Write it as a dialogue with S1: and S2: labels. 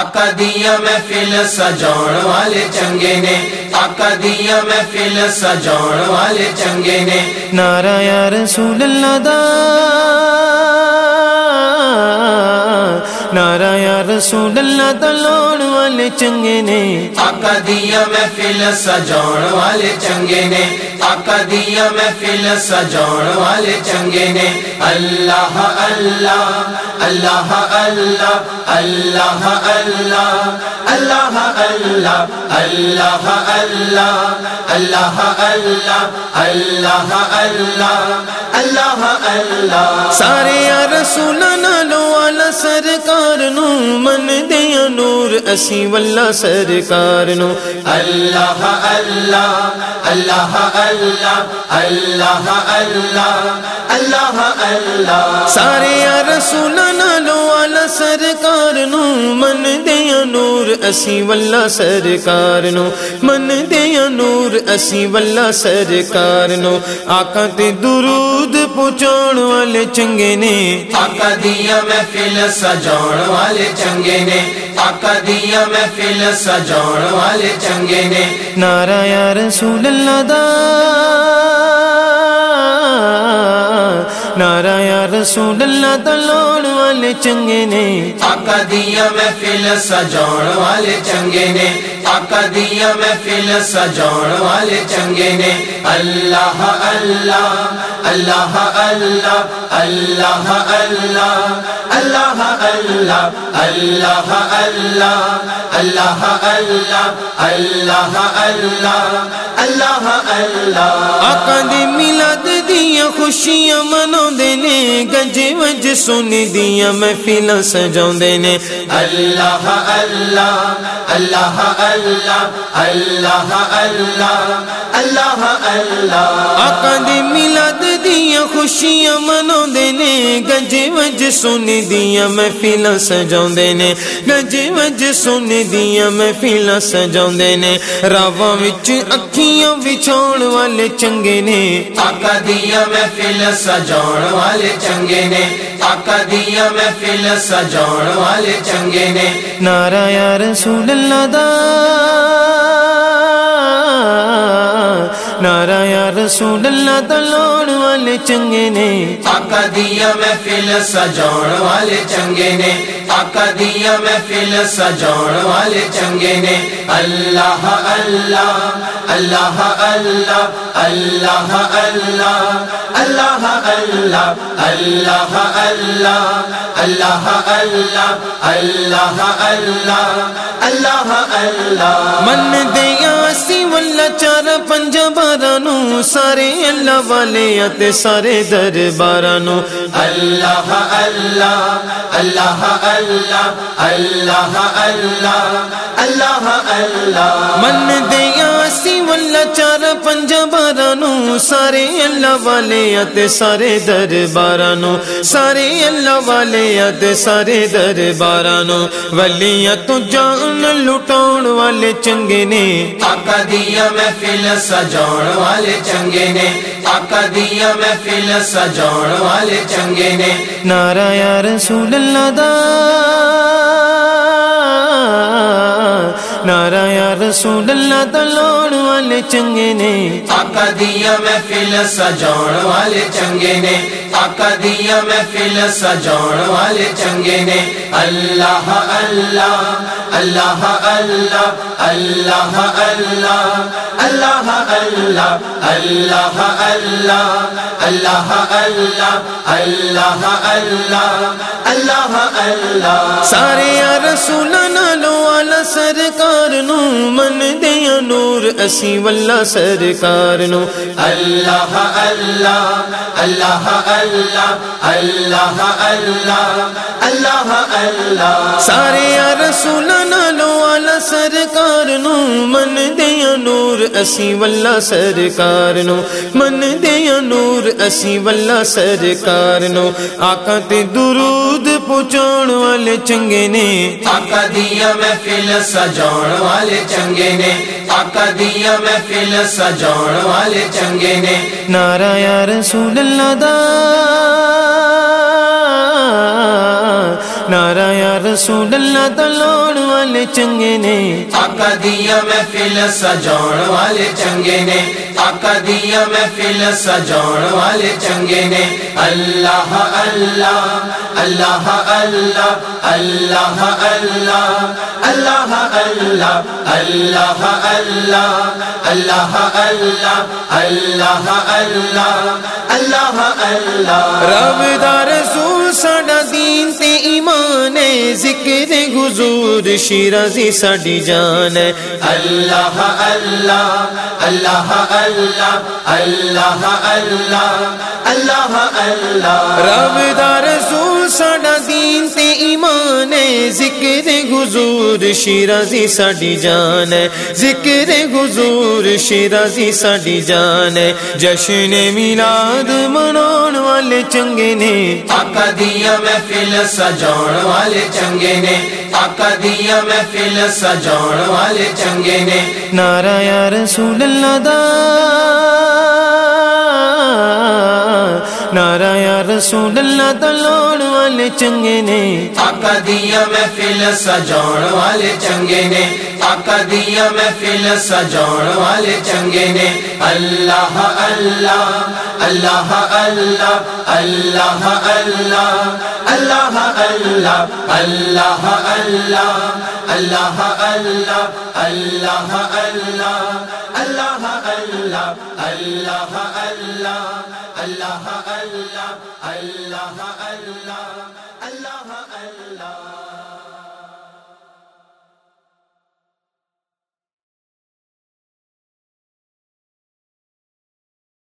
S1: آقا دیا محفل سجاؤ والے چنگے نے آقا دیا محفل سجاؤ والے چنگے نے۔
S2: نعرہ یا رسول اللہ دا نعرہ یا رسول اللہ دا لوڑ والے چنگے نے۔
S1: آقا دیا محفل سجاؤ والے چنگے نے۔ آقا دیا محفل سجاؤ والے چنگے نے اللہ اللہ اللہ اللہ اللہ اللہ اللہ اللہ اللہ اللہ اللہ اللہ اللہ اللہ اللہ اللہ
S2: سارے رسول نالو والا سرکار نو من دیا نور، اسی واللہ سرکار نو۔
S1: اللہ اللہ اللہ اللہ اللہ اللہ اللہ اللہ.
S2: سارے رسول نالو والا سرکار نو من دیا نور اسی واللہ سرکار نو من دیا نور اسی واللہ سرکار نو۔ آقا تے درود پہنچاؤ والے چنگے نے۔
S1: آقا دیا محفل سجاؤ والے چنگے نے۔ آقا دیا محفل سجاؤ والے چنگے نے۔
S2: نعرہ یا رسول اللہ دا۔ نعرہ یا رسول اللہ دا والے چنگے نے
S1: آقا دیا محفل سجاؤ والے چنگے نے آقا دیا محفل سجاؤ والے چنگے نے اللہ اللہ اللہ اللہ اللہ اللہ اللہ اللہ اللہ اللہ اللہ اللہ اللہ اللہ اللہ اللہ
S2: آقا دی میلاد دیا خوشیاں منو دینے گج وج سنی دیا محفل سجاؤ دینے
S1: اللہ اللہ اللہ اللہ اللہ اللہ اللہ اللہ
S2: آقا دی میلاد دیا خوشیاں منو دینے گج وج سن میں فیلا سجاوندے دینے گج وج سن میں فیلا سجاوندے دینے راواں وچ اکھیاں وچھاون والے چنگے نے
S1: آقا دیاں محفلاں سجاون والے چنگے نے آقا دیاں محفلاں سجاون والے چنگے نے
S2: نعرہ یا رسول اللہ دا نعرہ رسول اللہ دا والے چنگے نے
S1: آقا دیا محفل سجاؤ والے چنگے نے آقا دیا محفل سجاؤ والے چنگے نے اللہ اللہ اللہ اللہ اللہ اللہ اللہ اللہ اللہ اللہ اللہ اللہ اللہ اللہ اللہ اللہ
S2: من دیا سی واللہ چار پنج بارانو سارے اللہ والے اتے سارے دربارانو۔
S1: اللہ اللہ اللہ اللہ اللہ اللہ اللہ اللہ۔
S2: من دیا سی واللہ چار پنج بارانو سارے اللہ والے اتے سارے دربارانو سارے اللہ والے اتے سارے دربارانو۔ ولیاں تو جان لٹاؤن والے چنگے نے۔
S1: آقا دیا محفل سجاؤ والے چنگے نے۔ آقا دیا محفل سجاؤ والے چنگے نے۔
S2: نعرہ یا رسول اللہ دا۔ نعرہ یا رسول اللہ دا لوڑ والے چنگے نے
S1: آقا دیا محفل سجاؤ والے چنگے نے آقا دیا محفل سجاؤ والے چنگے نے اللہ اللہ اللہ اللہ اللہ اللہ اللہ اللہ اللہ اللہ اللہ اللہ اللہ اللہ اللہ اللہ
S2: سارے یا رسول والا سرکار نو من دیا نور اسی واللہ سرکار نو۔
S1: اللہ اللہ اللہ اللہ اللہ اللہ اللہ اللہ۔
S2: سارے یا رسول والا سرکار نو من دیا نور اسی واللہ سرکار نو من دیا نور اسی واللہ سرکار نو آقا تے درود پہنچاؤن والے چنگے نے
S1: آقا دیا محفل سجاؤ والے چنگے نے آقا دیا محفل سجاؤ والے چنگے نے
S2: نعرہ یا رسول اللہ دا نعرہ یا رسول اللہ دلوڑ والے چنگے نے
S1: آقا دیا محفل سجاؤن والے چنگے نے آقا دیا محفل سجاؤن والے چنگے نے اللہ اللہ اللہ اللہ اللہ اللہ اللہ اللہ اللہ اللہ اللہ اللہ اللہ اللہ اللہ اللہ
S2: رب دا رسول ساڈا دین تے ذکر حضور شیرازی ساڈی جان ہے۔
S1: اللہ اللہ اللہ اللہ اللہ اللہ اللہ اللہ۔
S2: رب دا رسول ساڈا دین تے ذکر حضور شیرازی ساڈی جان ہے۔ ذکر حضور شیرازی ساڈی جان ہے۔ جشن میلاد مناون والے چنگے نے۔
S1: آقا دیا محفل سجاؤن والے چنگے نے۔ آقا دیا محفل سجاؤن والے چنگے نے۔
S2: نعرہ یا رسول اللہ دا۔ نعرہ یا رسول اللہ دا لوڑ والے چنگے نے
S1: آقا دیا محفل سجاؤن والے چنگے نے آقا دیا محفل سجاؤن والے چنگے نے اللہ اللہ اللہ اللہ اللہ اللہ اللہ اللہ اللہ اللہ اللہ اللہ اللہ اللہ اللہ اللہ اللہ اللہ اللہ